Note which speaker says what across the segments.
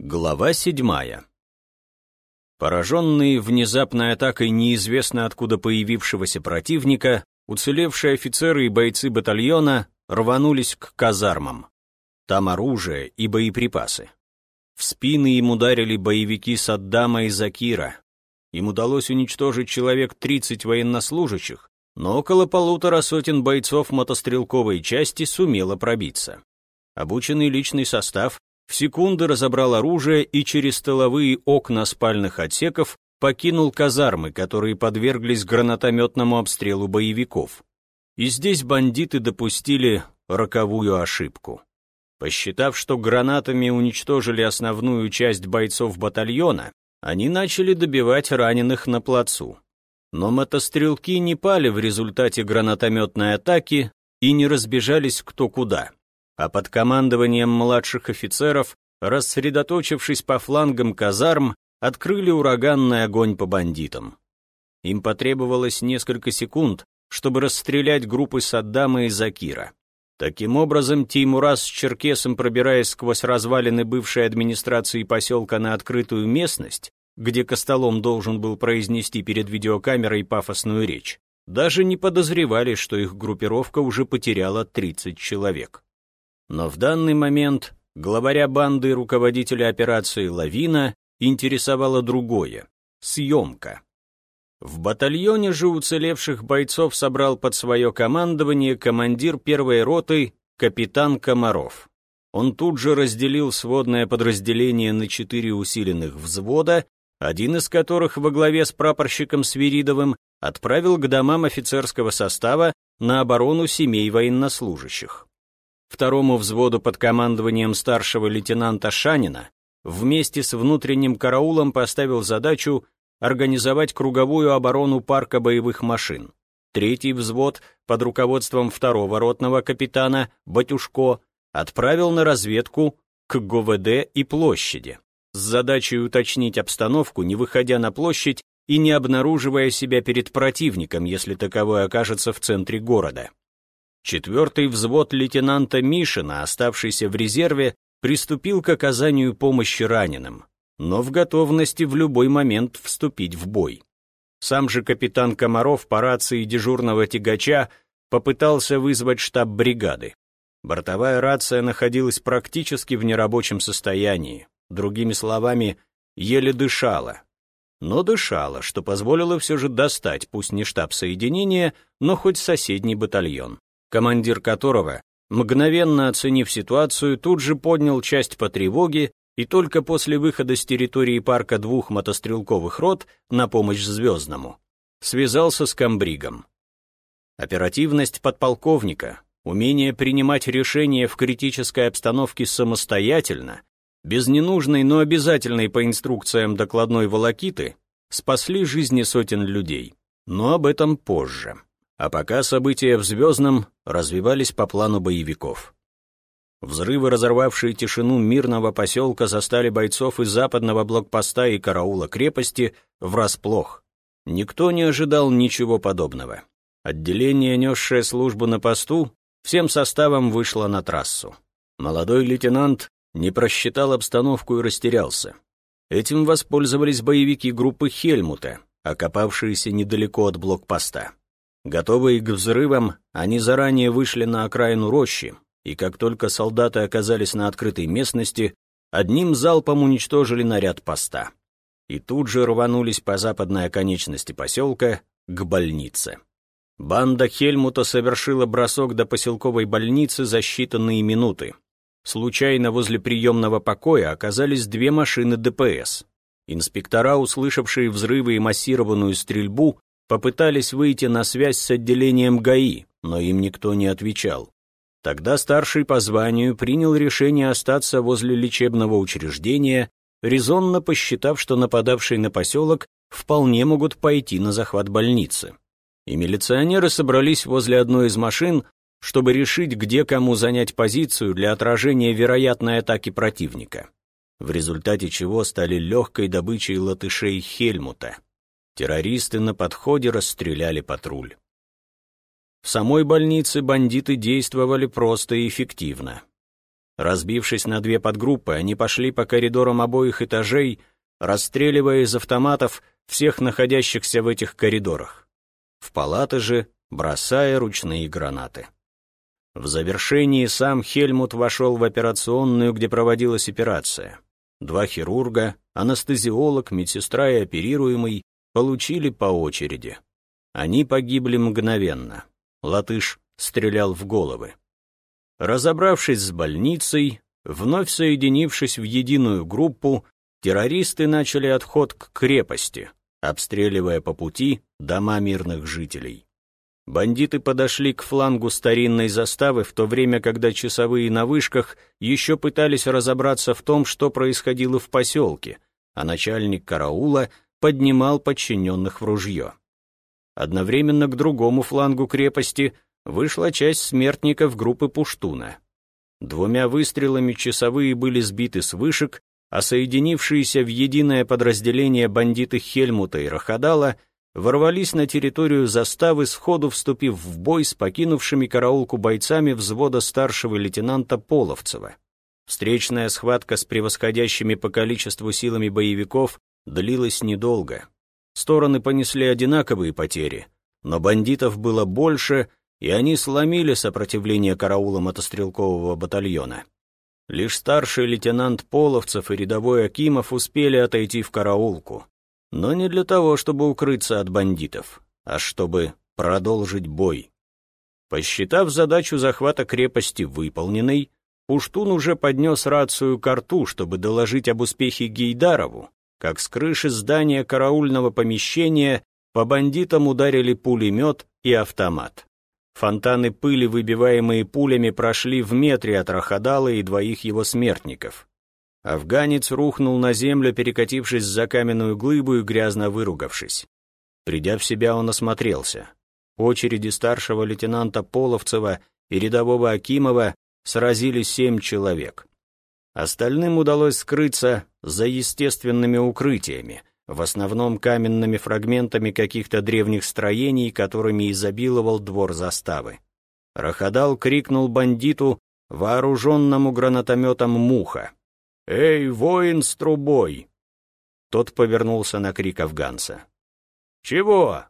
Speaker 1: Глава седьмая. Пораженные внезапной атакой неизвестно откуда появившегося противника, уцелевшие офицеры и бойцы батальона рванулись к казармам. Там оружие и боеприпасы. В спины им ударили боевики Саддама и Закира. Им удалось уничтожить человек 30 военнослужащих, но около полутора сотен бойцов мотострелковой части сумело пробиться. Обученный личный состав в секунды разобрал оружие и через тыловые окна спальных отсеков покинул казармы, которые подверглись гранатометному обстрелу боевиков. И здесь бандиты допустили роковую ошибку. Посчитав, что гранатами уничтожили основную часть бойцов батальона, они начали добивать раненых на плацу. Но мотострелки не пали в результате гранатометной атаки и не разбежались кто куда а под командованием младших офицеров, рассредоточившись по флангам казарм, открыли ураганный огонь по бандитам. Им потребовалось несколько секунд, чтобы расстрелять группы Саддама и Закира. Таким образом, Теймурас с Черкесом, пробираясь сквозь развалины бывшей администрации поселка на открытую местность, где Костолом должен был произнести перед видеокамерой пафосную речь, даже не подозревали, что их группировка уже потеряла 30 человек. Но в данный момент главаря банды и руководителя операции «Лавина» интересовало другое — съемка. В батальоне же уцелевших бойцов собрал под свое командование командир первой роты капитан Комаров. Он тут же разделил сводное подразделение на четыре усиленных взвода, один из которых во главе с прапорщиком Свиридовым отправил к домам офицерского состава на оборону семей военнослужащих. Второму взводу под командованием старшего лейтенанта Шанина вместе с внутренним караулом поставил задачу организовать круговую оборону парка боевых машин. Третий взвод под руководством второго ротного капитана Батюшко отправил на разведку к ГВД и площади с задачей уточнить обстановку, не выходя на площадь и не обнаруживая себя перед противником, если таковой окажется в центре города. Четвертый взвод лейтенанта Мишина, оставшийся в резерве, приступил к оказанию помощи раненым, но в готовности в любой момент вступить в бой. Сам же капитан Комаров по рации дежурного тягача попытался вызвать штаб бригады. Бортовая рация находилась практически в нерабочем состоянии, другими словами, еле дышала. Но дышала, что позволило все же достать, пусть не штаб соединения, но хоть соседний батальон командир которого, мгновенно оценив ситуацию, тут же поднял часть по тревоге и только после выхода с территории парка двух мотострелковых рот на помощь Звездному связался с комбригом. Оперативность подполковника, умение принимать решения в критической обстановке самостоятельно, без ненужной, но обязательной по инструкциям докладной волокиты, спасли жизни сотен людей. Но об этом позже. А пока события в Звездном развивались по плану боевиков. Взрывы, разорвавшие тишину мирного поселка, застали бойцов из западного блокпоста и караула крепости врасплох. Никто не ожидал ничего подобного. Отделение, несшее службу на посту, всем составом вышло на трассу. Молодой лейтенант не просчитал обстановку и растерялся. Этим воспользовались боевики группы Хельмута, окопавшиеся недалеко от блокпоста. Готовые к взрывам, они заранее вышли на окраину рощи, и как только солдаты оказались на открытой местности, одним залпом уничтожили наряд поста. И тут же рванулись по западной оконечности поселка к больнице. Банда Хельмута совершила бросок до поселковой больницы за считанные минуты. Случайно возле приемного покоя оказались две машины ДПС. Инспектора, услышавшие взрывы и массированную стрельбу, Попытались выйти на связь с отделением ГАИ, но им никто не отвечал. Тогда старший по званию принял решение остаться возле лечебного учреждения, резонно посчитав, что нападавшие на поселок вполне могут пойти на захват больницы. И милиционеры собрались возле одной из машин, чтобы решить, где кому занять позицию для отражения вероятной атаки противника. В результате чего стали легкой добычей латышей Хельмута. Террористы на подходе расстреляли патруль. В самой больнице бандиты действовали просто и эффективно. Разбившись на две подгруппы, они пошли по коридорам обоих этажей, расстреливая из автоматов всех находящихся в этих коридорах. В палаты же бросая ручные гранаты. В завершении сам Хельмут вошел в операционную, где проводилась операция. Два хирурга, анестезиолог, медсестра и оперируемый получили по очереди. Они погибли мгновенно. Латыш стрелял в головы. Разобравшись с больницей, вновь соединившись в единую группу, террористы начали отход к крепости, обстреливая по пути дома мирных жителей. Бандиты подошли к флангу старинной заставы в то время, когда часовые на вышках еще пытались разобраться в том, что происходило в поселке, а начальник караула поднимал подчиненных в ружье. Одновременно к другому флангу крепости вышла часть смертников группы Пуштуна. Двумя выстрелами часовые были сбиты с вышек, а соединившиеся в единое подразделение бандиты Хельмута и Рахадала ворвались на территорию заставы, сходу вступив в бой с покинувшими караулку бойцами взвода старшего лейтенанта Половцева. Встречная схватка с превосходящими по количеству силами боевиков длилась недолго. Стороны понесли одинаковые потери, но бандитов было больше, и они сломили сопротивление караула мотострелкового батальона. Лишь старший лейтенант Половцев и рядовой Акимов успели отойти в караулку. Но не для того, чтобы укрыться от бандитов, а чтобы продолжить бой. Посчитав задачу захвата крепости выполненной, Пуштун уже поднес рацию к рту, чтобы доложить об успехе Гейдарову, как с крыши здания караульного помещения по бандитам ударили пулемет и автомат. Фонтаны пыли, выбиваемые пулями, прошли в метре от Рахадала и двоих его смертников. Афганец рухнул на землю, перекатившись за каменную глыбу и грязно выругавшись. Придя в себя, он осмотрелся. Очереди старшего лейтенанта Половцева и рядового Акимова сразили семь человек. Остальным удалось скрыться за естественными укрытиями, в основном каменными фрагментами каких-то древних строений, которыми изобиловал двор заставы. Рахадал крикнул бандиту, вооруженному гранатометом «Муха». «Эй, воин с трубой!» Тот повернулся на крик афганца. «Чего?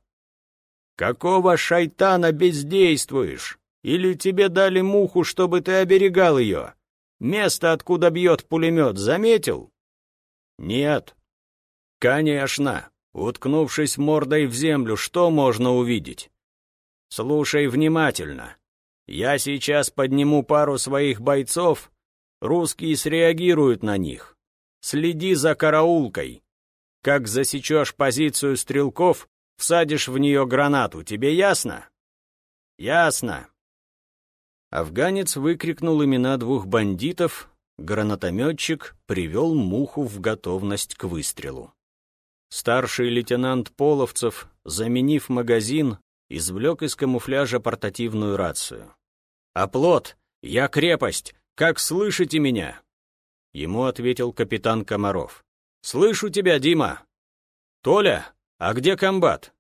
Speaker 1: Какого шайтана бездействуешь? Или тебе дали муху, чтобы ты оберегал ее? Место, откуда бьет пулемет, заметил?» «Нет», Конечно, уткнувшись мордой в землю, что можно увидеть? Слушай внимательно. Я сейчас подниму пару своих бойцов, русские среагируют на них. Следи за караулкой. Как засечешь позицию стрелков, всадишь в нее гранату. Тебе ясно? Ясно. Афганец выкрикнул имена двух бандитов, гранатометчик привел муху в готовность к выстрелу. Старший лейтенант Половцев, заменив магазин, извлек из камуфляжа портативную рацию. «Оплот! Я крепость! Как слышите меня?» Ему ответил капитан Комаров. «Слышу тебя, Дима!» «Толя, а где комбат?»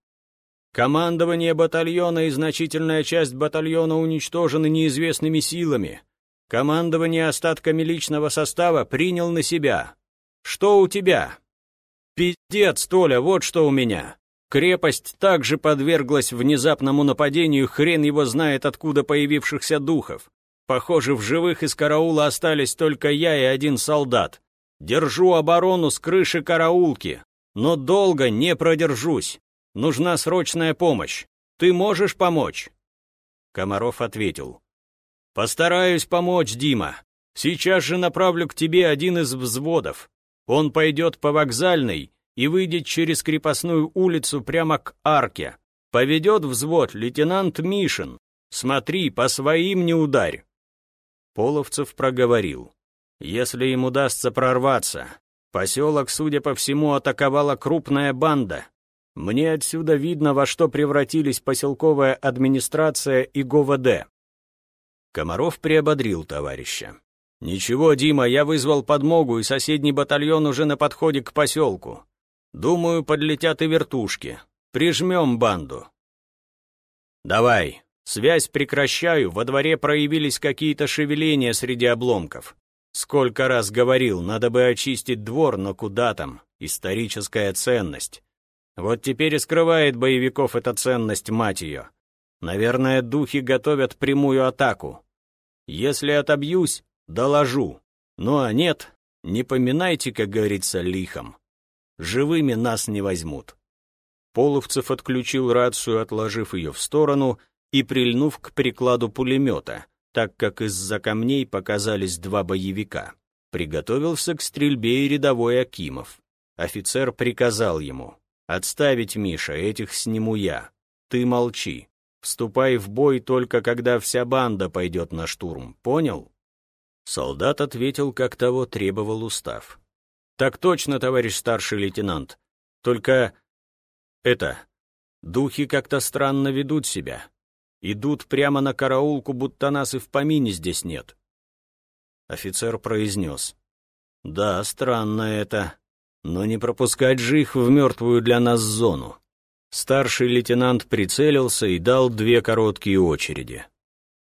Speaker 1: «Командование батальона и значительная часть батальона уничтожены неизвестными силами. Командование остатками личного состава принял на себя. Что у тебя?» «Пиздец, Толя, вот что у меня. Крепость также подверглась внезапному нападению, хрен его знает откуда появившихся духов. Похоже, в живых из караула остались только я и один солдат. Держу оборону с крыши караулки, но долго не продержусь. Нужна срочная помощь. Ты можешь помочь?» Комаров ответил. «Постараюсь помочь, Дима. Сейчас же направлю к тебе один из взводов. Он пойдет по вокзальной и выйдет через крепостную улицу прямо к арке. Поведет взвод лейтенант Мишин. Смотри, по своим не ударь. Половцев проговорил. Если им удастся прорваться, поселок, судя по всему, атаковала крупная банда. Мне отсюда видно, во что превратились поселковая администрация и ГОВД. Комаров приободрил товарища. «Ничего, Дима, я вызвал подмогу, и соседний батальон уже на подходе к поселку. Думаю, подлетят и вертушки. Прижмем банду». «Давай, Связь прекращаю, во дворе проявились какие-то шевеления среди обломков. Сколько раз говорил, надо бы очистить двор, но куда там? Историческая ценность. Вот теперь и скрывает боевиков эта ценность, мать ее. Наверное, духи готовят прямую атаку. Если отобьюсь, доложу. Ну а нет, не поминайте, как говорится, лихом. Живыми нас не возьмут. Половцев отключил рацию, отложив ее в сторону и прильнув к прикладу пулемета, так как из-за камней показались два боевика. Приготовился к стрельбе и рядовой Акимов. Офицер приказал ему, «Отставить, Миша, этих сниму я. Ты молчи. Вступай в бой только когда вся банда пойдет на штурм, понял?» Солдат ответил, как того требовал устав. «Так точно, товарищ старший лейтенант. Только... это... Духи как-то странно ведут себя. Идут прямо на караулку, будто нас и в помине здесь нет». Офицер произнес. «Да, странно это. Но не пропускать же их в мертвую для нас зону». Старший лейтенант прицелился и дал две короткие очереди.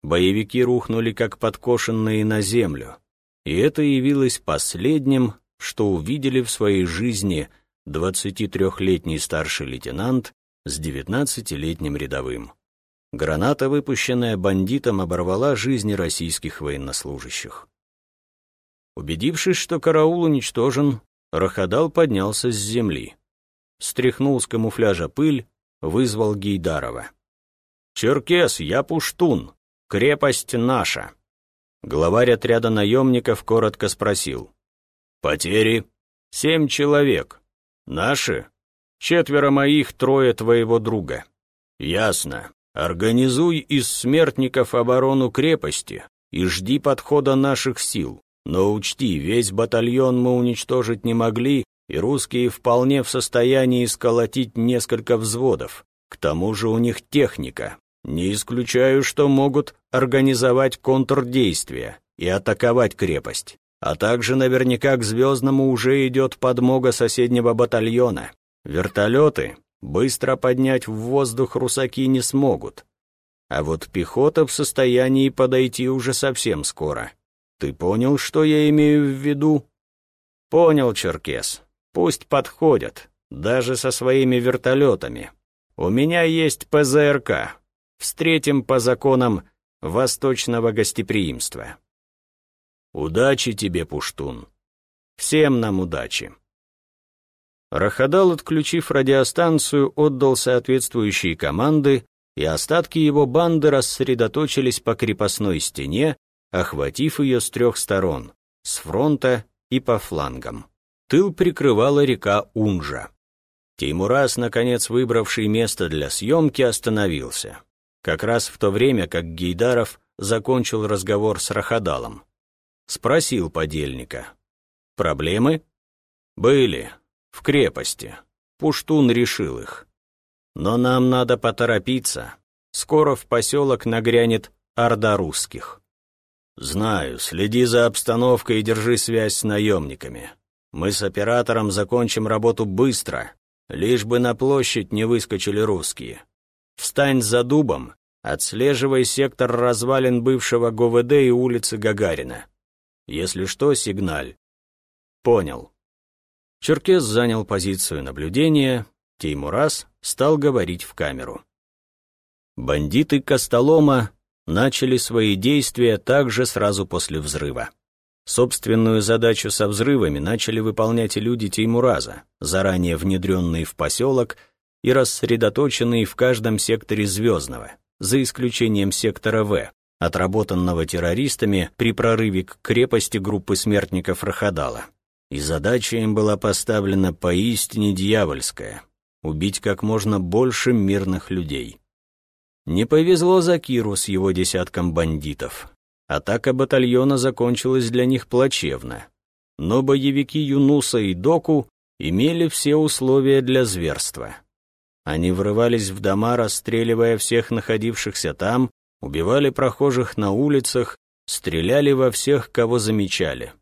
Speaker 1: Боевики рухнули как подкошенные на землю, и это явилось последним, что увидели в своей жизни 23-летний старший лейтенант с 19-летним рядовым. Граната, выпущенная бандитом, оборвала жизни российских военнослужащих. Убедившись, что караул уничтожен, Рахадал поднялся с земли. Стряхнул с камуфляжа пыль, вызвал Гейдарова. «Черкес, я пуштун. Крепость наша». Главарь отряда наемников коротко спросил. «Потери?» «Семь человек. Наши?» «Четверо моих, трое твоего друга». «Ясно. Организуй из смертников оборону крепости и жди подхода наших сил. Но учти, весь батальон мы уничтожить не могли, и русские вполне в состоянии сколотить несколько взводов. К тому же у них техника. Не исключаю, что могут организовать контрдействие и атаковать крепость. А также наверняка к Звездному уже идет подмога соседнего батальона. Вертолеты быстро поднять в воздух русаки не смогут. А вот пехота в состоянии подойти уже совсем скоро. Ты понял, что я имею в виду? Понял, Черкес. Пусть подходят, даже со своими вертолетами. У меня есть ПЗРК. Встретим по законам восточного гостеприимства. Удачи тебе, Пуштун. Всем нам удачи. Рахадал, отключив радиостанцию, отдал соответствующие команды, и остатки его банды рассредоточились по крепостной стене, охватив ее с трех сторон, с фронта и по флангам. Тыл прикрывала река Унжа. Теймурас, наконец выбравший место для съемки, остановился. Как раз в то время, как Гейдаров закончил разговор с Рахадалом. Спросил подельника. «Проблемы?» «Были. В крепости. Пуштун решил их. Но нам надо поторопиться. Скоро в поселок нагрянет орда русских». «Знаю. Следи за обстановкой и держи связь с наемниками. Мы с оператором закончим работу быстро, лишь бы на площадь не выскочили русские. Встань за дубом, отслеживай сектор развалин бывшего ГУВД и улицы Гагарина. Если что, сигналь. Понял. Черкес занял позицию наблюдения, Теймурас стал говорить в камеру. Бандиты Костолома начали свои действия также сразу после взрыва. Собственную задачу со взрывами начали выполнять и люди Теймураза, заранее внедренные в поселок и рассредоточенные в каждом секторе Звездного, за исключением сектора В, отработанного террористами при прорыве к крепости группы смертников Рахадала. И задача им была поставлена поистине дьявольская — убить как можно больше мирных людей. Не повезло Закиру с его десятком бандитов. Атака батальона закончилась для них плачевно. Но боевики Юнуса и Доку имели все условия для зверства. Они врывались в дома, расстреливая всех находившихся там, убивали прохожих на улицах, стреляли во всех, кого замечали.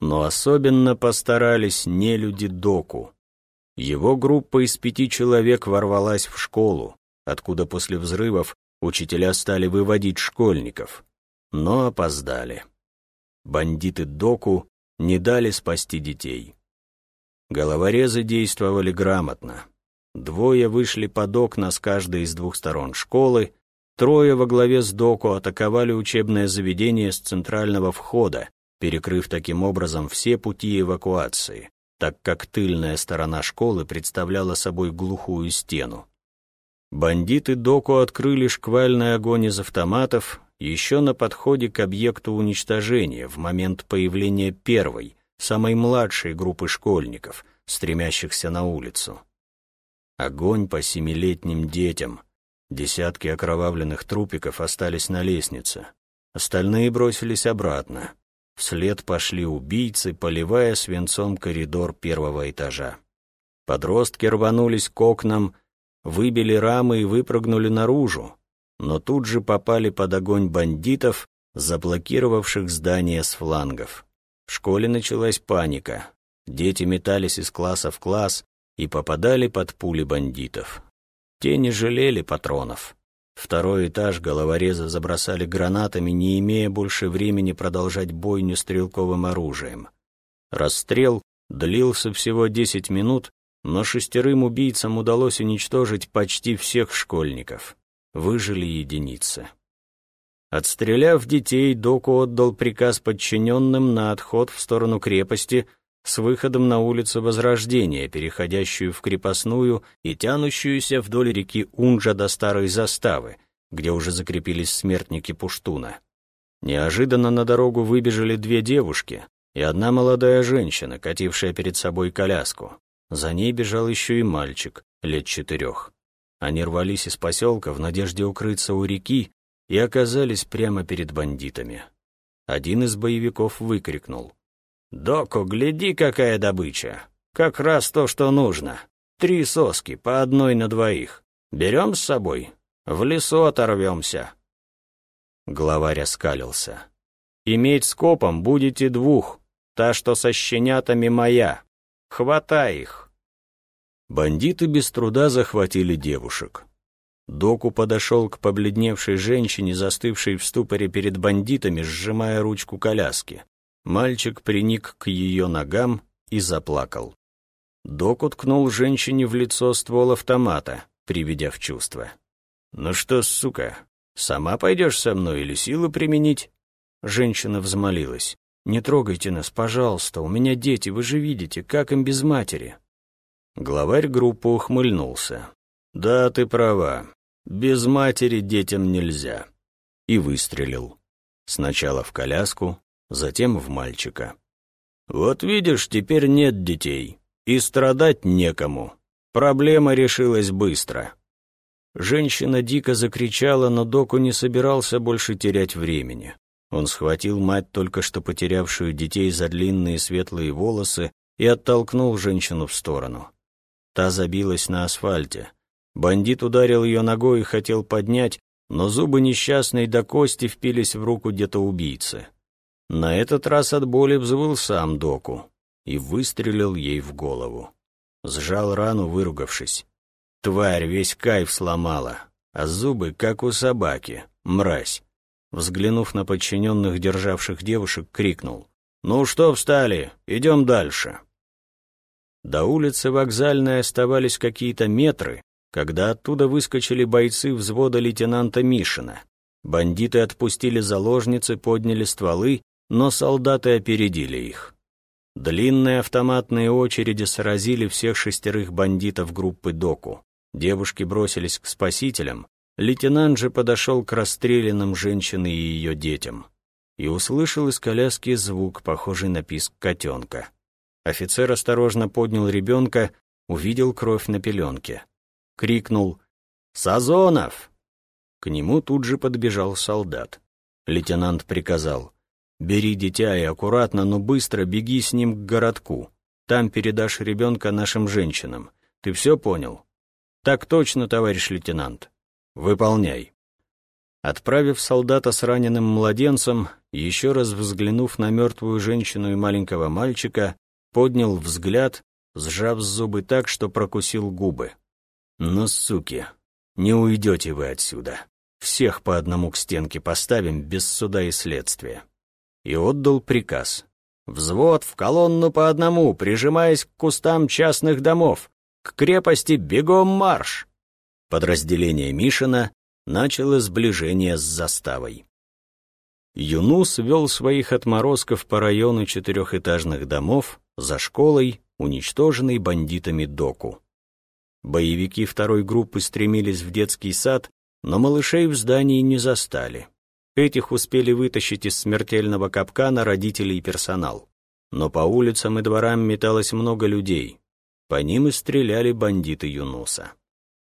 Speaker 1: Но особенно постарались не люди Доку. Его группа из пяти человек ворвалась в школу, откуда после взрывов Учителя стали выводить школьников, но опоздали. Бандиты Доку не дали спасти детей. Головорезы действовали грамотно. Двое вышли под окна с каждой из двух сторон школы, трое во главе с Доку атаковали учебное заведение с центрального входа, перекрыв таким образом все пути эвакуации, так как тыльная сторона школы представляла собой глухую стену. Бандиты Доку открыли шквальный огонь из автоматов еще на подходе к объекту уничтожения в момент появления первой, самой младшей группы школьников, стремящихся на улицу. Огонь по семилетним детям. Десятки окровавленных трупиков остались на лестнице. Остальные бросились обратно. Вслед пошли убийцы, поливая свинцом коридор первого этажа. Подростки рванулись к окнам, выбили рамы и выпрыгнули наружу, но тут же попали под огонь бандитов, заблокировавших здание с флангов. В школе началась паника. Дети метались из класса в класс и попадали под пули бандитов. Те не жалели патронов. Второй этаж головорезы забросали гранатами, не имея больше времени продолжать бойню стрелковым оружием. Расстрел длился всего 10 минут, но шестерым убийцам удалось уничтожить почти всех школьников. Выжили единицы. Отстреляв детей, Доку отдал приказ подчиненным на отход в сторону крепости с выходом на улицу Возрождения, переходящую в крепостную и тянущуюся вдоль реки Унжа до старой заставы, где уже закрепились смертники Пуштуна. Неожиданно на дорогу выбежали две девушки и одна молодая женщина, катившая перед собой коляску. За ней бежал еще и мальчик, лет четырех. Они рвались из поселка в надежде укрыться у реки, и оказались прямо перед бандитами. Один из боевиков выкрикнул. «Доко, гляди, какая добыча! Как раз то, что нужно. Три соски, по одной на двоих. Берем с собой? В лесу оторвемся». Главарь оскалился. «Иметь скопом будете двух. Та, что со щенятами, моя. Хватай их!» Бандиты без труда захватили девушек. Доку подошел к побледневшей женщине, застывшей в ступоре перед бандитами, сжимая ручку коляски. Мальчик приник к ее ногам и заплакал. Док уткнул женщине в лицо ствол автомата, приведя в чувство. «Ну что, сука, сама пойдешь со мной или силу применить?» Женщина взмолилась. «Не трогайте нас, пожалуйста, у меня дети, вы же видите, как им без матери». Главарь группы ухмыльнулся. «Да, ты права. Без матери детям нельзя. И выстрелил. Сначала в коляску, затем в мальчика. Вот видишь, теперь нет детей. И страдать некому. Проблема решилась быстро. Женщина дико закричала, но Доку не собирался больше терять времени. Он схватил мать, только что потерявшую детей за длинные светлые волосы, и оттолкнул женщину в сторону. Та забилась на асфальте. Бандит ударил ее ногой и хотел поднять, но зубы несчастной до кости впились в руку где-то убийцы. На этот раз от боли взвыл сам Доку и выстрелил ей в голову. Сжал рану, выругавшись. Тварь весь кайф сломала, а зубы, как у собаки, мразь. Взглянув на подчиненных, державших девушек, крикнул. «Ну что встали? Идем дальше». До улицы вокзальной оставались какие-то метры, когда оттуда выскочили бойцы взвода лейтенанта Мишина. Бандиты отпустили заложницы, подняли стволы, но солдаты опередили их. Длинные автоматные очереди сразили всех шестерых бандитов группы Доку. Девушки бросились к спасителям, лейтенант же подошел к расстрелянным женщине и ее детям и услышал из коляски звук, похожий на писк котенка. Офицер осторожно поднял ребенка, увидел кровь на пеленке крикнул «Сазонов!». К нему тут же подбежал солдат. Лейтенант приказал «Бери дитя и аккуратно, но быстро беги с ним к городку. Там передашь ребенка нашим женщинам. Ты все понял?» «Так точно, товарищ лейтенант. Выполняй». Отправив солдата с раненым младенцем, еще раз взглянув на мертвую женщину и маленького мальчика, поднял взгляд, сжав зубы так, что прокусил губы. «Ну, суки, не уйдете вы отсюда. Всех по одному к стенке поставим без суда и следствия. И отдал приказ. Взвод в колонну по одному, прижимаясь к кустам частных домов. К крепости бегом марш! Подразделение Мишина начало сближение с заставой. Юнус вел своих отморозков по району четырехэтажных домов за школой, уничтоженной бандитами Доку. Боевики второй группы стремились в детский сад, но малышей в здании не застали. Этих успели вытащить из смертельного капкана родители и персонал. Но по улицам и дворам металось много людей. По ним и стреляли бандиты Юнуса.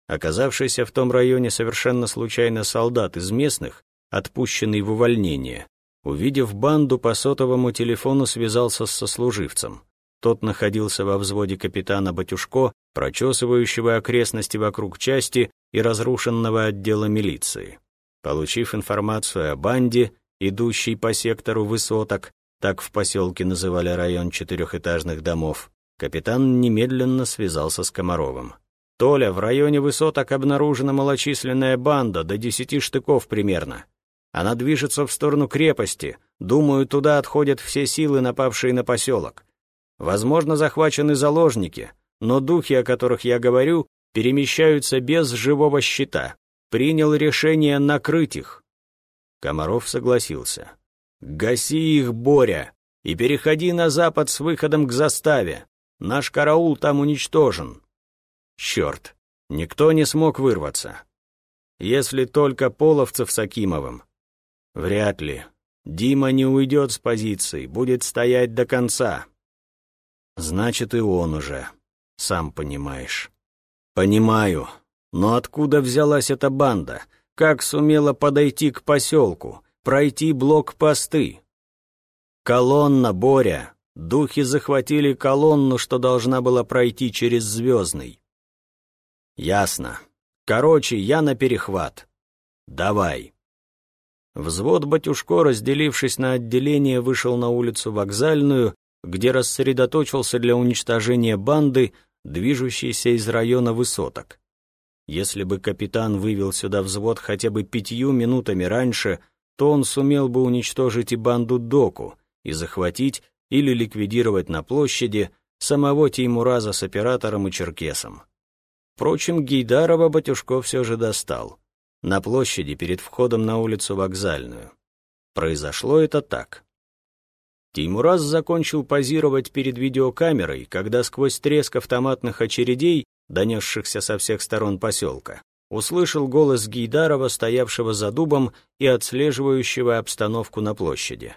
Speaker 1: Оказавшийся в том районе совершенно случайно солдат из местных, отпущенный в увольнение, увидев банду по сотовому телефону, связался с сослуживцем. Тот находился во взводе капитана Батюшко, прочесывающего окрестности вокруг части и разрушенного отдела милиции. Получив информацию о банде, идущей по сектору высоток, так в поселке называли район четырехэтажных домов, капитан немедленно связался с Комаровым. «Толя, в районе высоток обнаружена малочисленная банда, до десяти штыков примерно. Она движется в сторону крепости, думаю, туда отходят все силы, напавшие на поселок. Возможно, захвачены заложники, но духи, о которых я говорю, перемещаются без живого щита. Принял решение накрыть их». Комаров согласился. «Гаси их, Боря, и переходи на запад с выходом к заставе. Наш караул там уничтожен». Черт, никто не смог вырваться. Если только Половцев с Акимовым. Вряд ли. Дима не уйдет с позиции, будет стоять до конца. Значит, и он уже, сам понимаешь. Понимаю, но откуда взялась эта банда? Как сумела подойти к поселку, пройти блокпосты? Колонна, Боря. Духи захватили колонну, что должна была пройти через Звездный. Ясно. Короче, я на перехват. Давай. Взвод Батюшко, разделившись на отделение, вышел на улицу Вокзальную, где рассредоточился для уничтожения банды, движущейся из района высоток. Если бы капитан вывел сюда взвод хотя бы пятью минутами раньше, то он сумел бы уничтожить и банду Доку и захватить или ликвидировать на площади самого Теймураза с оператором и черкесом. Впрочем, Гейдарова Батюшков все же достал. На площади перед входом на улицу Вокзальную. Произошло это так. Теймураз закончил позировать перед видеокамерой, когда сквозь треск автоматных очередей донесшихся со всех сторон поселка, услышал голос Гейдарова, стоявшего за дубом и отслеживающего обстановку на площади.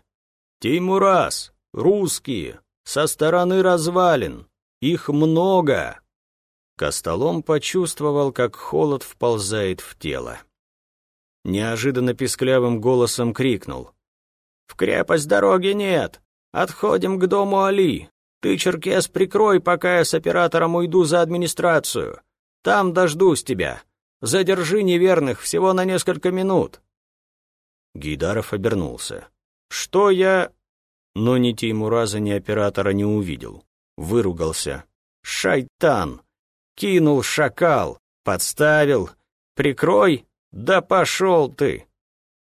Speaker 1: «Теймураз! Русские! Со стороны развалин! Их много!» Костолом почувствовал, как холод вползает в тело. Неожиданно писклявым голосом крикнул. «В крепость дороги нет! Отходим к дому Али! Ты, Черкес, прикрой, пока я с оператором уйду за администрацию. Там дождусь тебя. Задержи неверных всего на несколько минут». Гейдаров обернулся. «Что я...» Но ни Теймураза, ни оператора не увидел. Выругался. «Шайтан! Кинул шакал! Подставил! Прикрой! Да пошел ты!»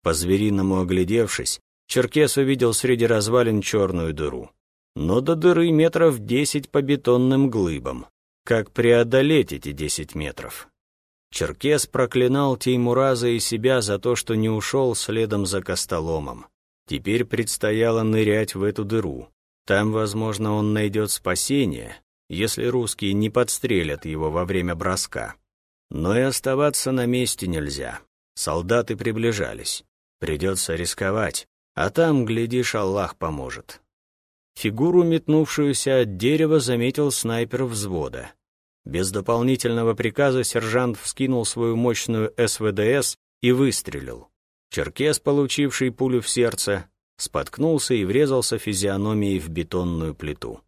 Speaker 1: По-звериному оглядевшись, Черкес увидел среди развалин черную дыру но до дыры метров десять по бетонным глыбам. Как преодолеть эти десять метров? Черкес проклинал Теймураза и себя за то, что не ушел следом за Костоломом. Теперь предстояло нырять в эту дыру. Там, возможно, он найдет спасение, если русские не подстрелят его во время броска. Но и оставаться на месте нельзя. Солдаты приближались. Придется рисковать, а там, глядишь, Аллах поможет. Фигуру, метнувшуюся от дерева, заметил снайпер взвода. Без дополнительного приказа сержант вскинул свою мощную СВДС и выстрелил. Черкес, получивший пулю в сердце, споткнулся и врезался физиономией в бетонную плиту.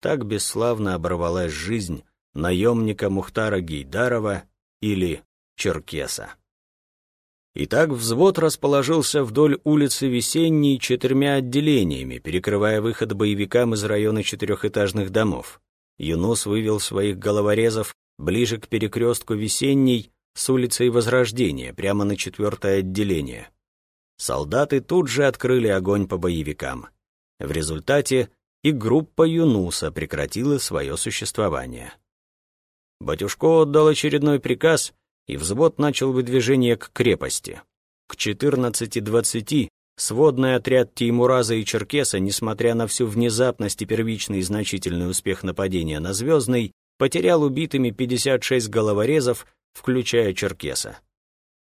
Speaker 1: Так бесславно оборвалась жизнь наемника Мухтара Гейдарова или Черкеса. Итак, взвод расположился вдоль улицы Весенней четырьмя отделениями, перекрывая выход боевикам из района четырехэтажных домов. Юнус вывел своих головорезов ближе к перекрестку Весенней, с улицей Возрождения прямо на четвертое отделение. Солдаты тут же открыли огонь по боевикам. В результате и группа Юнуса прекратила свое существование. Батюшко отдал очередной приказ, и взвод начал выдвижение к крепости. К 14.20 сводный отряд Теймураза и Черкеса, несмотря на всю внезапность и первичный значительный успех нападения на Звездный, потерял убитыми 56 головорезов, включая Черкеса.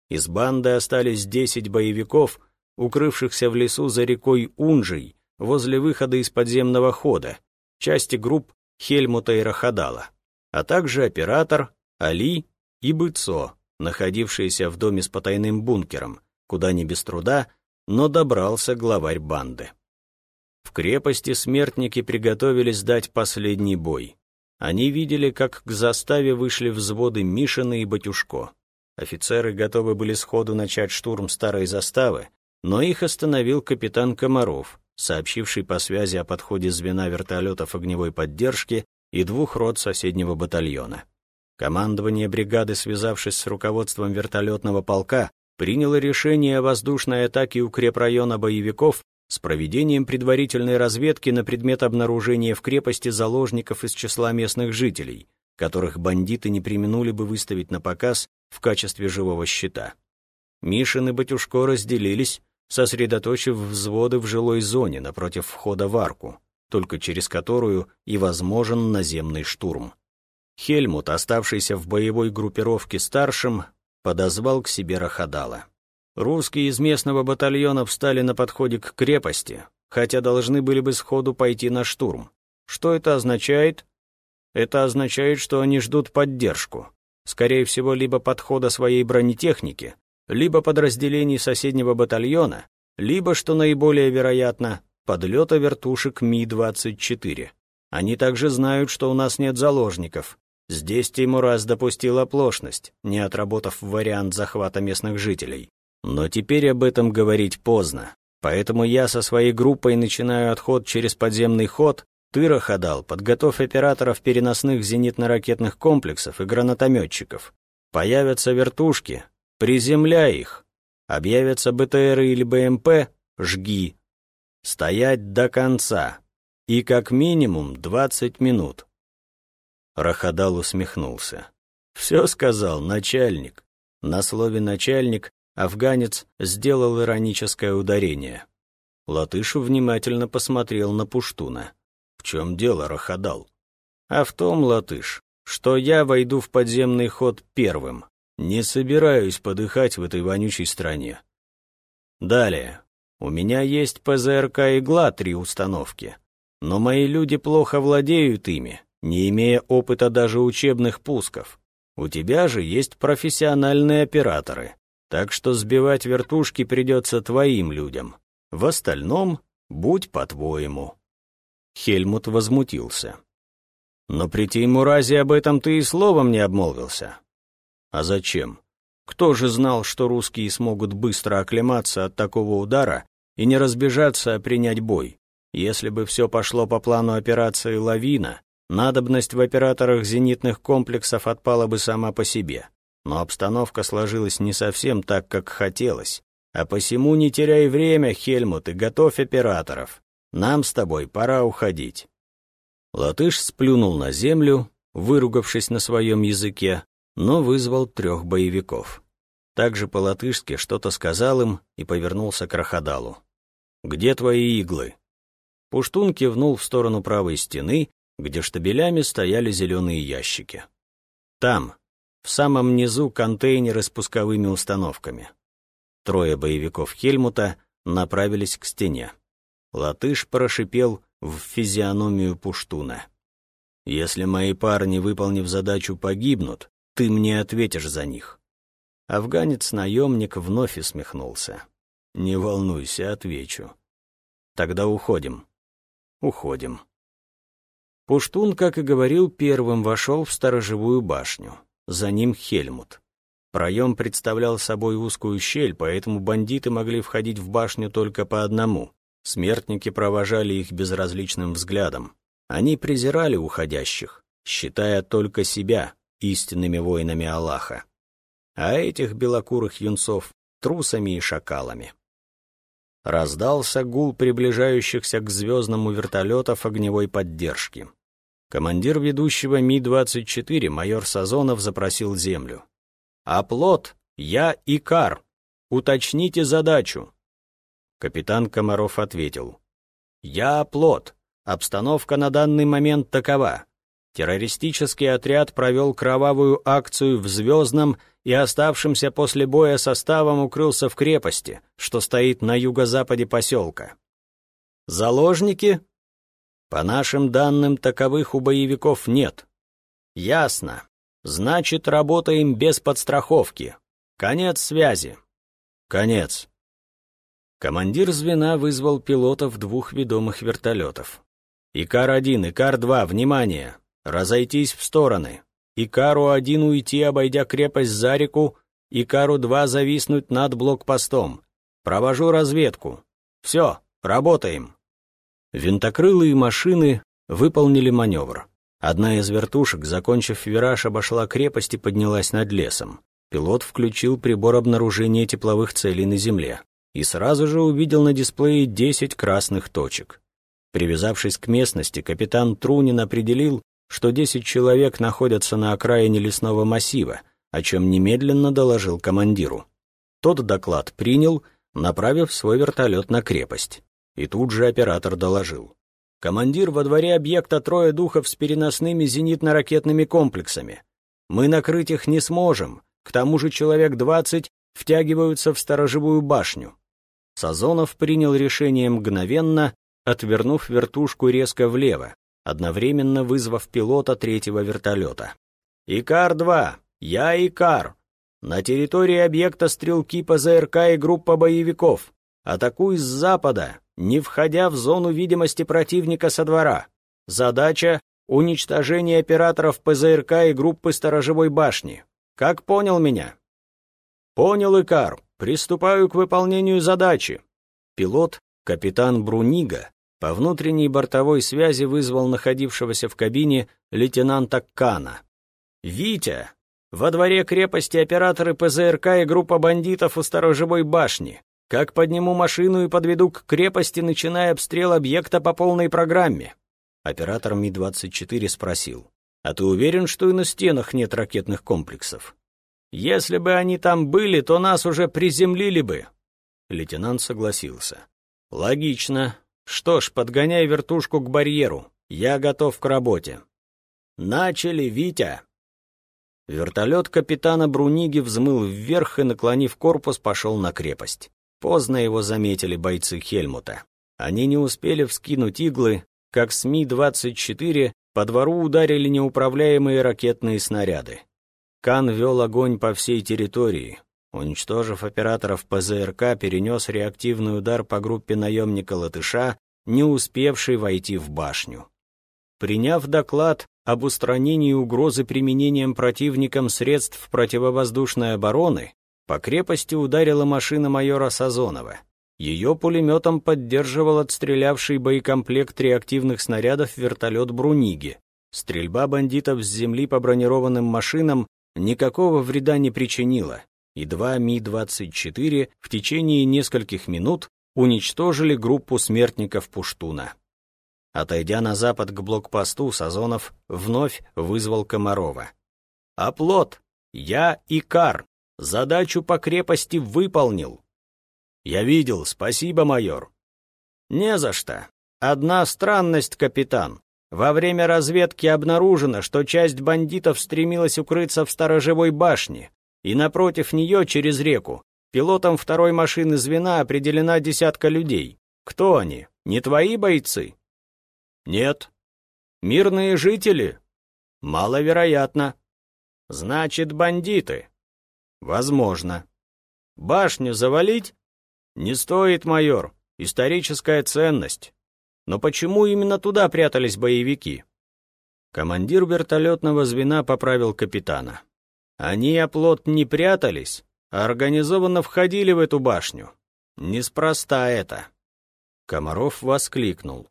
Speaker 1: Из банды остались 10 боевиков, укрывшихся в лесу за рекой Унжей, возле выхода из подземного хода, части групп Хельмута и Рахадала, а также оператор, Али и Быцо, находившиеся в доме с потайным бункером, куда не без труда, но добрался главарь банды. В крепости смертники приготовились дать последний бой. Они видели, как к заставе вышли взводы Мишина и Батюшко. Офицеры готовы были сходу начать штурм старой заставы, но их остановил капитан Комаров, сообщивший по связи о подходе звена вертолетов огневой поддержки и двух рот соседнего батальона. Командование бригады, связавшись с руководством вертолетного полка, приняло решение о воздушной атаке укрепрайона боевиков с проведением предварительной разведки на предмет обнаружения в крепости заложников из числа местных жителей, которых бандиты не применули бы выставить на показ в качестве живого щита. Мишин и Батюшко разделились, сосредоточив взводы в жилой зоне напротив входа в арку, только через которую и возможен наземный штурм. Хельмут, оставшийся в боевой группировке старшим, подозвал к себе Рахадала. Русские из местного батальона встали на подходе к крепости, хотя должны были бы сходу пойти на штурм. Что это означает? Это означает, что они ждут поддержку. Скорее всего, либо подхода своей бронетехники, либо подразделений соседнего батальона, либо, что наиболее вероятно, подлета вертушек Ми-24. Они также знают, что у нас нет заложников, Здесь Тимураз допустил оплошность, не отработав вариант захвата местных жителей. Но теперь об этом говорить поздно. Поэтому я со своей группой начинаю отход через подземный ход, ты, Раходал, подготовь операторов переносных зенитно-ракетных комплексов и гранатометчиков. Появятся вертушки, приземляй их. Объявятся БТР или БМП, жги. Стоять до конца. И как минимум 20 минут. Рахадал усмехнулся. «Все сказал начальник». На слове «начальник» афганец сделал ироническое ударение. Латышу внимательно посмотрел на Пуштуна. «В чем дело, Рахадал?» «А в том, Латыш, что я войду в подземный ход первым. Не собираюсь подыхать в этой вонючей стране. Далее. У меня есть ПЗРК «Игла» три установки, но мои люди плохо владеют ими, не имея опыта даже учебных пусков. У тебя же есть профессиональные операторы, так что сбивать вертушки придется твоим людям. В остальном будь по-твоему». Хельмут возмутился. «Но при Теймуразе об этом ты и словом не обмолвился». «А зачем? Кто же знал, что русские смогут быстро оклематься от такого удара и не разбежаться, а принять бой? Если бы все пошло по плану операции «Лавина», Надобность в операторах зенитных комплексов отпала бы сама по себе. Но обстановка сложилась не совсем так, как хотелось. А посему не теряй время, Хельмут, и готовь операторов. Нам с тобой пора уходить. Латыш сплюнул на землю, выругавшись на своем языке, но вызвал трех боевиков. Также по-латышски что-то сказал им и повернулся к Раходалу. «Где твои иглы?» Пуштун кивнул в сторону правой стены, где штабелями стояли зеленые ящики. Там, в самом низу, контейнеры с пусковыми установками. Трое боевиков Хельмута направились к стене. Латыш прошипел в физиономию Пуштуна. «Если мои парни, выполнив задачу, погибнут, ты мне ответишь за них». Афганец-наемник вновь усмехнулся. «Не волнуйся, отвечу». «Тогда уходим». «Уходим». Пуштун, как и говорил, первым вошел в сторожевую башню. За ним Хельмут. Проем представлял собой узкую щель, поэтому бандиты могли входить в башню только по одному. Смертники провожали их безразличным взглядом. Они презирали уходящих, считая только себя истинными воинами Аллаха. а этих белокурых юнцов — трусами и шакалами. Раздался гул приближающихся к звездному вертолетов огневой поддержки. Командир ведущего Ми-24, майор Сазонов, запросил землю. «Оплот, я Икар. Уточните задачу». Капитан Комаров ответил. «Я оплот. Обстановка на данный момент такова. Террористический отряд провел кровавую акцию в Звездном и оставшимся после боя составом укрылся в крепости, что стоит на юго-западе поселка. Заложники? По нашим данным, таковых у боевиков нет. Ясно. Значит, работаем без подстраховки. Конец связи. Конец. Командир звена вызвал пилотов двух ведомых вертолетов. «Икар-1, Икар-2, внимание! Разойтись в стороны. Икару-1 уйти, обойдя крепость за реку, Икару-2 зависнуть над блокпостом. Провожу разведку. Все, работаем». Винтокрылые машины выполнили маневр. Одна из вертушек, закончив вираж, обошла крепость и поднялась над лесом. Пилот включил прибор обнаружения тепловых целей на земле и сразу же увидел на дисплее 10 красных точек. Привязавшись к местности, капитан Трунин определил, что 10 человек находятся на окраине лесного массива, о чем немедленно доложил командиру. Тот доклад принял, направив свой вертолет на крепость. И тут же оператор доложил. «Командир, во дворе объекта трое духов с переносными зенитно-ракетными комплексами. Мы накрыть их не сможем, к тому же человек 20 втягиваются в сторожевую башню». Сазонов принял решение мгновенно, отвернув вертушку резко влево, одновременно вызвав пилота третьего вертолета. «Икар-2! Я Икар! На территории объекта стрелки ПЗРК и группа боевиков. Атакуй с запада, не входя в зону видимости противника со двора. Задача — уничтожение операторов ПЗРК и группы сторожевой башни. Как понял меня?» «Понял, Икар. Приступаю к выполнению задачи». Пилот, капитан Брунига, по внутренней бортовой связи вызвал находившегося в кабине лейтенанта Кана. «Витя! Во дворе крепости операторы ПЗРК и группа бандитов у сторожевой башни. Как подниму машину и подведу к крепости, начиная обстрел объекта по полной программе?» Оператор Ми-24 спросил. «А ты уверен, что и на стенах нет ракетных комплексов?» «Если бы они там были, то нас уже приземлили бы». Лейтенант согласился. «Логично. Что ж, подгоняй вертушку к барьеру. Я готов к работе. Начали, Витя. Вертолет капитана Бруниги взмыл вверх и, наклонив корпус, пошел на крепость. Поздно его заметили бойцы Хельмута. Они не успели вскинуть иглы, как СМИ-24 по двору ударили неуправляемые ракетные снаряды. Кан вел огонь по всей территории, Уничтожив операторов ПЗРК, перенес реактивный удар по группе наемника Латыша, не успевшей войти в башню. Приняв доклад об устранении угрозы применением противником средств противовоздушной обороны, по крепости ударила машина майора Сазонова. Ее пулеметом поддерживал отстрелявший боекомплект реактивных снарядов вертолет Бруниги. Стрельба бандитов с земли по бронированным машинам никакого вреда не причинила и два Ми-24 в течение нескольких минут уничтожили группу смертников Пуштуна. Отойдя на запад к блокпосту, Сазонов вновь вызвал Комарова. «Оплот! Я Икар! Задачу по крепости выполнил!» «Я видел, спасибо, майор!» «Не за что. Одна странность, капитан. Во время разведки обнаружено, что часть бандитов стремилась укрыться в сторожевой башне, и напротив нее, через реку, пилотом второй машины звена определена десятка людей. Кто они? Не твои бойцы? Нет. Мирные жители? Маловероятно. Значит, бандиты? Возможно. Башню завалить? Не стоит, майор. Историческая ценность. Но почему именно туда прятались боевики? Командир вертолетного звена поправил капитана. Они оплот не прятались, а организованно входили в эту башню. Неспроста это. Комаров воскликнул.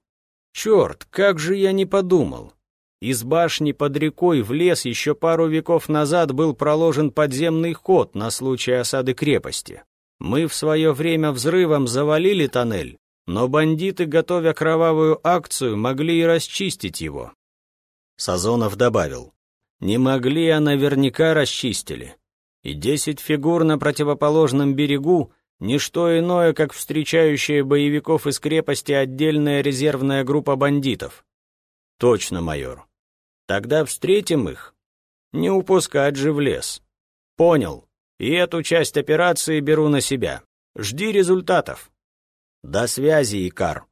Speaker 1: «Черт, как же я не подумал! Из башни под рекой в лес еще пару веков назад был проложен подземный ход на случай осады крепости. Мы в свое время взрывом завалили тоннель, но бандиты, готовя кровавую акцию, могли и расчистить его. Сазонов добавил, не могли, а наверняка расчистили. И десять фигур на противоположном берегу — ничто иное, как встречающая боевиков из крепости отдельная резервная группа бандитов. Точно, майор. Тогда встретим их. Не упускать же в лес. Понял. И эту часть операции беру на себя. Жди результатов. До связи, Икар.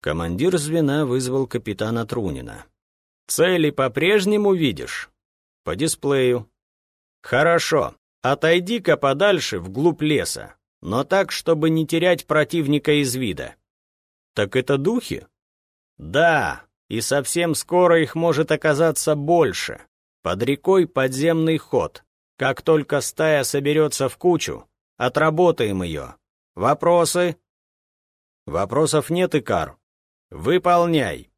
Speaker 1: Командир звена вызвал капитана Трунина. Цели по-прежнему видишь? По дисплею. Хорошо. Отойди-ка подальше, вглубь леса, но так, чтобы не терять противника из вида. Так это духи? Да, и совсем скоро их может оказаться больше. Под рекой подземный ход. Как только стая соберется в кучу, отработаем ее. Вопросы? Вопросов нет, Икар. Выполняй.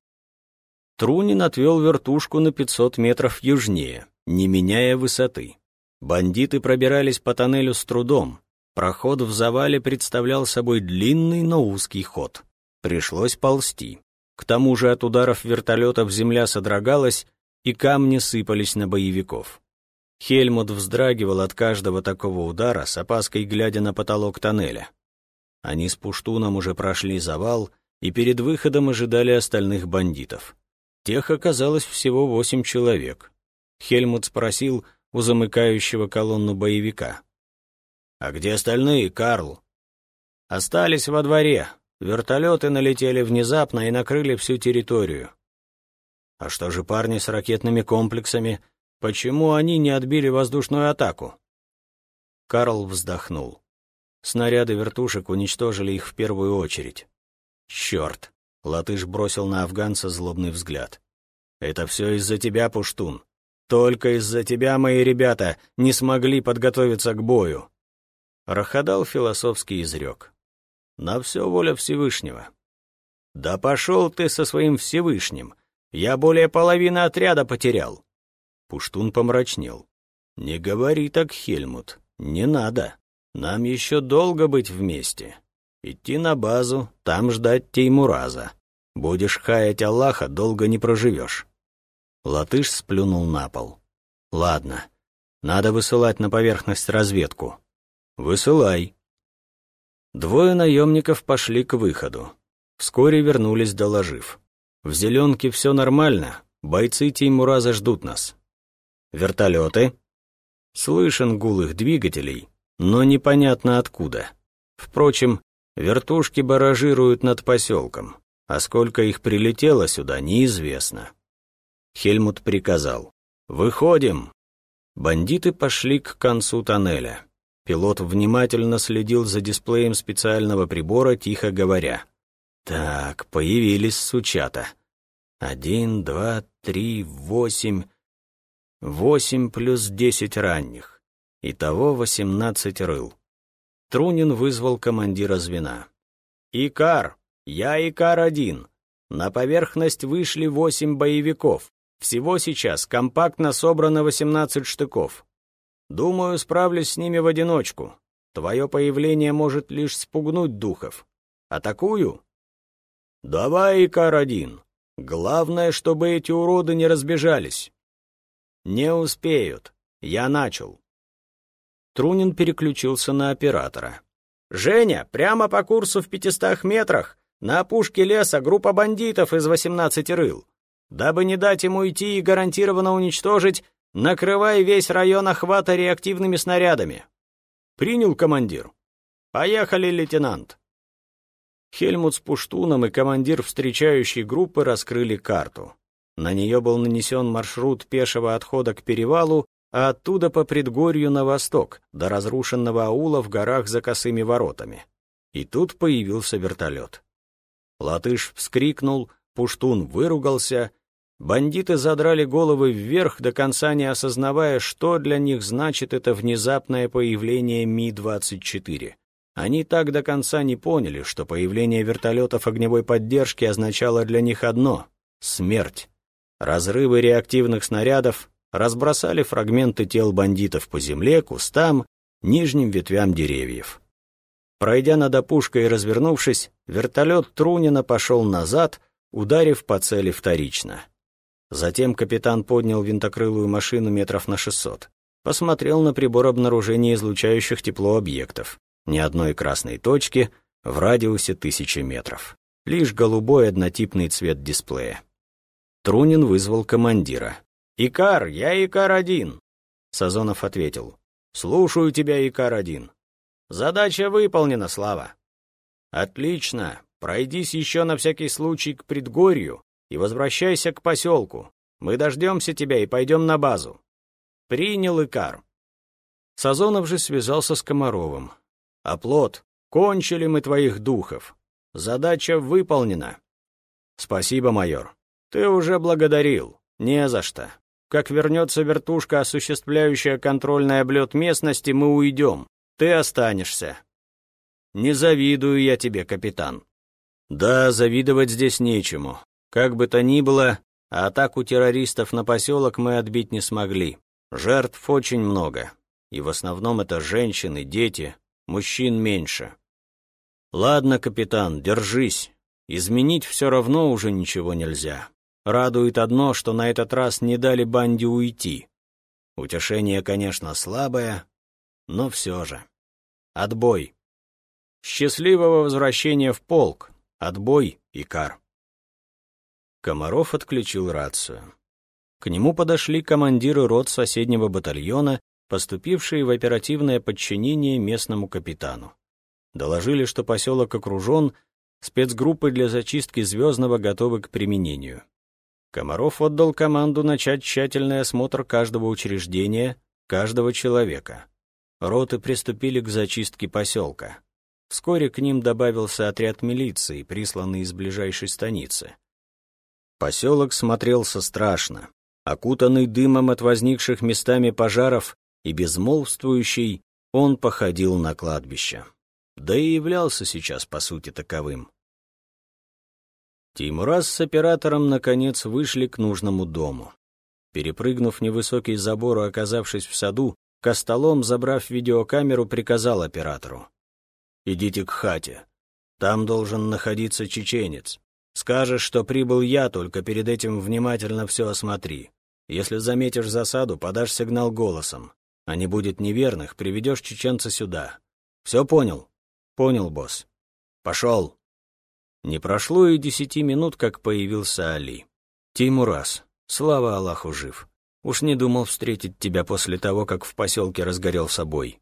Speaker 1: Трунин отвел вертушку на 500 метров южнее, не меняя высоты. Бандиты пробирались по тоннелю с трудом. Проход в завале представлял собой длинный, но узкий ход. Пришлось ползти. К тому же от ударов вертолетов земля содрогалась, и камни сыпались на боевиков. Хельмут вздрагивал от каждого такого удара, с опаской глядя на потолок тоннеля. Они с Пуштуном уже прошли завал и перед выходом ожидали остальных бандитов. Тех оказалось всего восемь человек. Хельмут спросил у замыкающего колонну боевика. «А где остальные, Карл?» «Остались во дворе. Вертолеты налетели внезапно и накрыли всю территорию». «А что же парни с ракетными комплексами? Почему они не отбили воздушную атаку?» Карл вздохнул. Снаряды вертушек уничтожили их в первую очередь. «Черт!» Латыш бросил на афганца злобный взгляд. «Это все из-за тебя, Пуштун. Только из-за тебя мои ребята не смогли подготовиться к бою». Рахадал философский изрек. «На все воля Всевышнего». «Да пошел ты со своим Всевышним! Я более половины отряда потерял!» Пуштун помрачнел. «Не говори так, Хельмут, не надо. Нам еще долго быть вместе. Идти на базу, там ждать Теймураза. Будешь хаять Аллаха, долго не проживешь. Латыш сплюнул на пол. Ладно, надо высылать на поверхность разведку. Высылай. Двое наемников пошли к выходу. Вскоре вернулись, доложив. В зеленке все нормально, бойцы Теймураза ждут нас. Вертолеты? Слышен гул их двигателей, но непонятно откуда. Впрочем, Вертушки баражируют над поселком, а сколько их прилетело сюда, неизвестно. Хельмут приказал. «Выходим!» Бандиты пошли к концу тоннеля. Пилот внимательно следил за дисплеем специального прибора, тихо говоря. «Так, появились сучата. Один, два, три, восемь. Восемь плюс десять ранних. Итого восемнадцать рыл. Трунин вызвал командира звена. «Икар! Я Икар-1. На поверхность вышли восемь боевиков. Всего сейчас компактно собрано 18 штыков. Думаю, справлюсь с ними в одиночку. Твое появление может лишь спугнуть духов. Атакую?» «Давай, Икар-1. Главное, чтобы эти уроды не разбежались». «Не успеют. Я начал. Трунин переключился на оператора. «Женя, прямо по курсу в пятистах метрах, на опушке леса группа бандитов из восемнадцати рыл. Дабы не дать ему уйти и гарантированно уничтожить, накрывай весь район охвата реактивными снарядами». «Принял, командир». «Поехали, лейтенант». Хельмут с Пуштуном и командир встречающей группы раскрыли карту. На нее был нанесен маршрут пешего отхода к перевалу а оттуда по предгорью на восток, до разрушенного аула в горах за косыми воротами. И тут появился вертолет. Латыш вскрикнул, Пуштун выругался, бандиты задрали головы вверх, до конца не осознавая, что для них значит это внезапное появление Ми-24. Они так до конца не поняли, что появление вертолетов огневой поддержки означало для них одно — смерть. Разрывы реактивных снарядов разбросали фрагменты тел бандитов по земле, кустам, нижним ветвям деревьев. Пройдя над опушкой и развернувшись, вертолет Трунина пошел назад, ударив по цели вторично. Затем капитан поднял винтокрылую машину метров на шестьсот. Посмотрел на прибор обнаружения излучающих тепло объектов. Ни одной красной точки в радиусе тысячи метров. Лишь голубой однотипный цвет дисплея. Трунин вызвал командира. «Икар, я Икар-1!» Сазонов ответил. «Слушаю тебя, Икар-1. Задача выполнена, Слава». «Отлично. Пройдись еще на всякий случай к предгорью и возвращайся к поселку. Мы дождемся тебя и пойдем на базу». «Принял Икар». Сазонов же связался с Комаровым. «Оплот, кончили мы твоих духов. Задача выполнена». «Спасибо, майор. Ты уже благодарил. Не за что. Как вернется вертушка, осуществляющая контрольный облет местности, мы уйдем. Ты останешься. Не завидую я тебе, капитан. Да, завидовать здесь нечему. Как бы то ни было, атаку террористов на поселок мы отбить не смогли. Жертв очень много. И в основном это женщины, дети, мужчин меньше. Ладно, капитан, держись. Изменить все равно уже ничего нельзя. Радует одно, что на этот раз не дали банде уйти. Утешение, конечно, слабое, но все же. Отбой. Счастливого возвращения в полк. Отбой, Икар. Комаров отключил рацию. К нему подошли командиры рот соседнего батальона, поступившие в оперативное подчинение местному капитану. Доложили, что поселок окружен, спецгруппы для зачистки Звездного готовы к применению. Комаров отдал команду начать тщательный осмотр каждого учреждения, каждого человека. Роты приступили к зачистке поселка. Вскоре к ним добавился отряд милиции, присланный из ближайшей станицы. Поселок смотрелся страшно. Окутанный дымом от возникших местами пожаров и безмолвствующий, он походил на кладбище. Да и являлся сейчас, по сути, таковым. Тимураз с оператором, наконец, вышли к нужному дому. Перепрыгнув невысокий забор и оказавшись в саду, Костолом, забрав видеокамеру, приказал оператору. «Идите к хате. Там должен находиться чеченец. Скажешь, что прибыл я, только перед этим внимательно все осмотри. Если заметишь засаду, подашь сигнал голосом. А не будет неверных, приведешь чеченца сюда. Все понял?» «Понял, босс. Пошел!» Не прошло и десяти минут, как появился Али. «Тимурас, слава Аллаху жив. Уж не думал встретить тебя после того, как в поселке разгорел собой.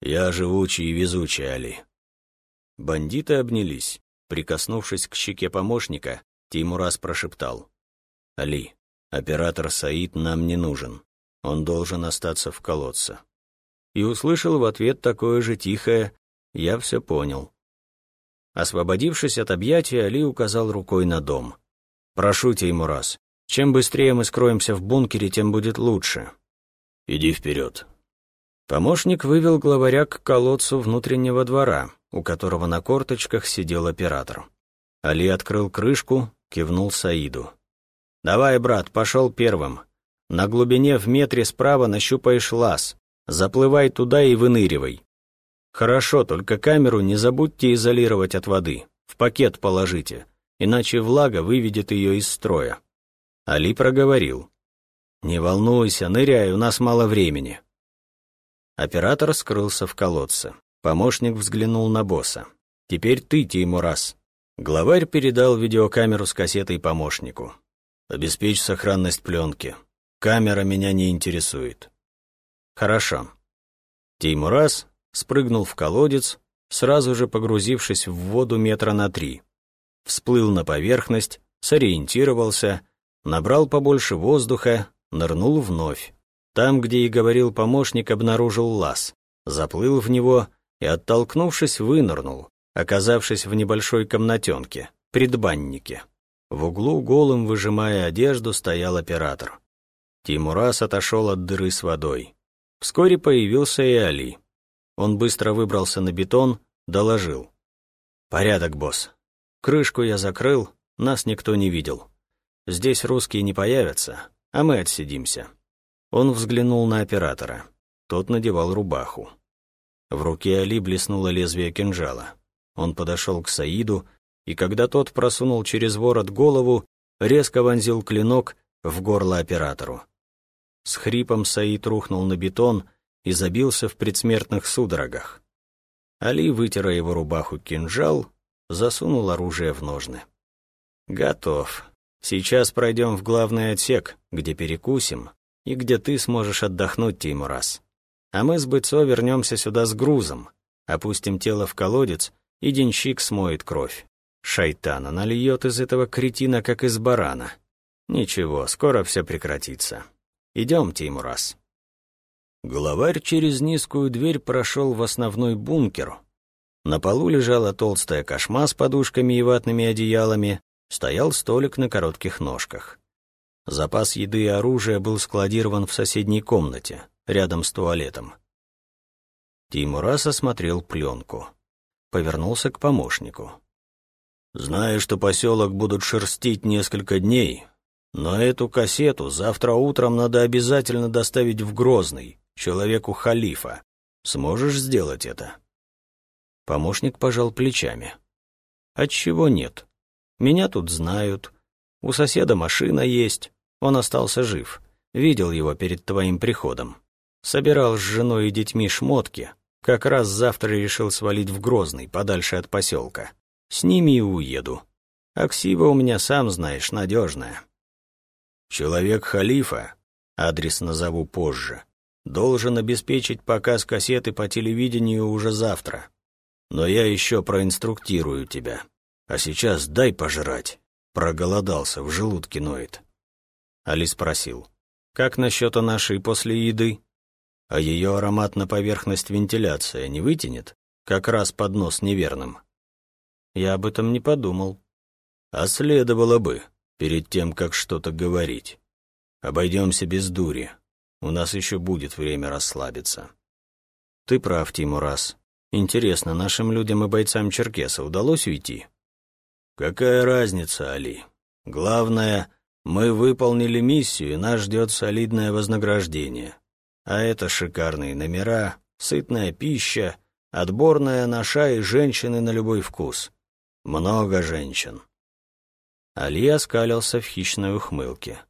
Speaker 1: Я живучий и везучий, Али». Бандиты обнялись. Прикоснувшись к щеке помощника, Тимурас прошептал. «Али, оператор Саид нам не нужен. Он должен остаться в колодце». И услышал в ответ такое же тихое «Я все понял». Освободившись от объятия, Али указал рукой на дом. «Прошу, Теймураз, чем быстрее мы скроемся в бункере, тем будет лучше. Иди вперед». Помощник вывел главаря к колодцу внутреннего двора, у которого на корточках сидел оператор. Али открыл крышку, кивнул Саиду. «Давай, брат, пошел первым. На глубине в метре справа нащупаешь лаз. Заплывай туда и выныривай. «Хорошо, только камеру не забудьте изолировать от воды. В пакет положите, иначе влага выведет ее из строя». Али проговорил. «Не волнуйся, ныряй, у нас мало времени». Оператор скрылся в колодце. Помощник взглянул на босса. «Теперь ты, Теймурас». Главарь передал видеокамеру с кассетой помощнику. «Обеспечь сохранность пленки. Камера меня не интересует». «Хорошо». Теймурас спрыгнул в колодец, сразу же погрузившись в воду метра на три. Всплыл на поверхность, сориентировался, набрал побольше воздуха, нырнул вновь. Там, где и говорил помощник, обнаружил лаз, заплыл в него и, оттолкнувшись, вынырнул, оказавшись в небольшой комнатенке, предбаннике. В углу, голым выжимая одежду, стоял оператор. Тимурас отошел от дыры с водой. Вскоре появился и Али. Он быстро выбрался на бетон, доложил. «Порядок, босс. Крышку я закрыл, нас никто не видел. Здесь русские не появятся, а мы отсидимся». Он взглянул на оператора. Тот надевал рубаху. В руке Али блеснуло лезвие кинжала. Он подошел к Саиду, и когда тот просунул через ворот голову, резко вонзил клинок в горло оператору. С хрипом Саид рухнул на бетон и забился в предсмертных судорогах. Али, вытер его рубаху кинжал, засунул оружие в ножны. «Готов. Сейчас пройдем в главный отсек, где перекусим, и где ты сможешь отдохнуть, Тимурас. А мы с Быцо вернемся сюда с грузом, опустим тело в колодец, и денщик смоет кровь. Шайтана нальет из этого кретина, как из барана. Ничего, скоро все прекратится. Идем, Тимурас. Главарь через низкую дверь прошел в основной бункер. На полу лежала толстая кошма с подушками и ватными одеялами, стоял столик на коротких ножках. Запас еды и оружия был складирован в соседней комнате, рядом с туалетом. Тимурас осмотрел пленку. Повернулся к помощнику. «Знаю, что поселок будут шерстить несколько дней, но эту кассету завтра утром надо обязательно доставить в Грозный, человеку халифа. Сможешь сделать это?» Помощник пожал плечами. «Отчего нет? Меня тут знают. У соседа машина есть. Он остался жив. Видел его перед твоим приходом. Собирал с женой и детьми шмотки. Как раз завтра решил свалить в Грозный, подальше от поселка. С ними и уеду. Аксива у меня, сам знаешь, надежная. Человек халифа, адрес назову позже, должен обеспечить показ кассеты по телевидению уже завтра. Но я еще проинструктирую тебя. А сейчас дай пожрать. Проголодался, в желудке ноет. Али спросил, как насчет нашей после еды? А ее аромат на поверхность вентиляция не вытянет? Как раз под нос неверным. Я об этом не подумал. А следовало бы, перед тем, как что-то говорить. Обойдемся без дури. У нас еще будет время расслабиться. Ты прав, Тимурас. Интересно, нашим людям и бойцам Черкеса удалось уйти? Какая разница, Али? Главное, мы выполнили миссию, и нас ждет солидное вознаграждение. А это шикарные номера, сытная пища, отборная наша и женщины на любой вкус. Много женщин. Али оскалился в хищной ухмылке.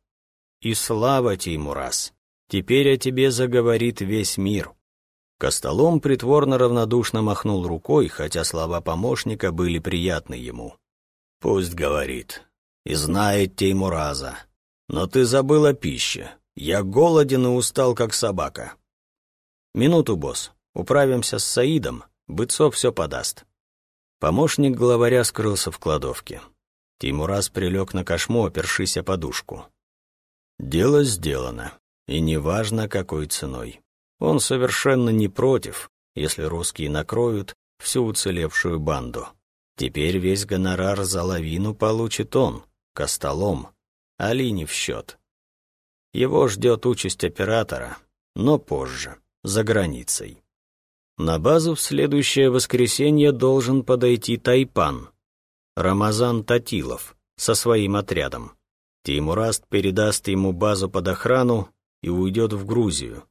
Speaker 1: И слава Тимурас! Теперь о тебе заговорит весь мир. Костолом притворно равнодушно махнул рукой, хотя слова помощника были приятны ему. «Пусть говорит. И знает Теймураза. Но ты забыл о пище. Я голоден и устал, как собака». «Минуту, босс. Управимся с Саидом. Быцов все подаст». Помощник главаря скрылся в кладовке. Тимураз прилег на кошму, опершись о подушку. Дело сделано, и неважно, какой ценой. Он совершенно не против, если русские накроют всю уцелевшую банду. Теперь весь гонорар за лавину получит он, Костолом, Али не в счет. Его ждет участь оператора, но позже, за границей. На базу в следующее воскресенье должен подойти Тайпан, Рамазан Татилов, со своим отрядом. Тимураст передаст ему базу под охрану и уйдет в Грузию.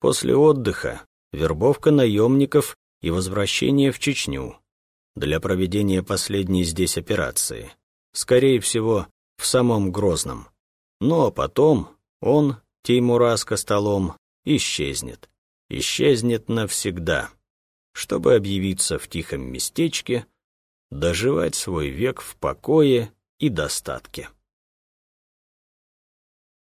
Speaker 1: После отдыха вербовка наемников и возвращение в Чечню для проведения последней здесь операции, скорее всего, в самом Грозном. А потом он, Теймураз Костолом, исчезнет. Исчезнет навсегда, чтобы объявиться в тихом местечке, доживать свой век в покое и достатке.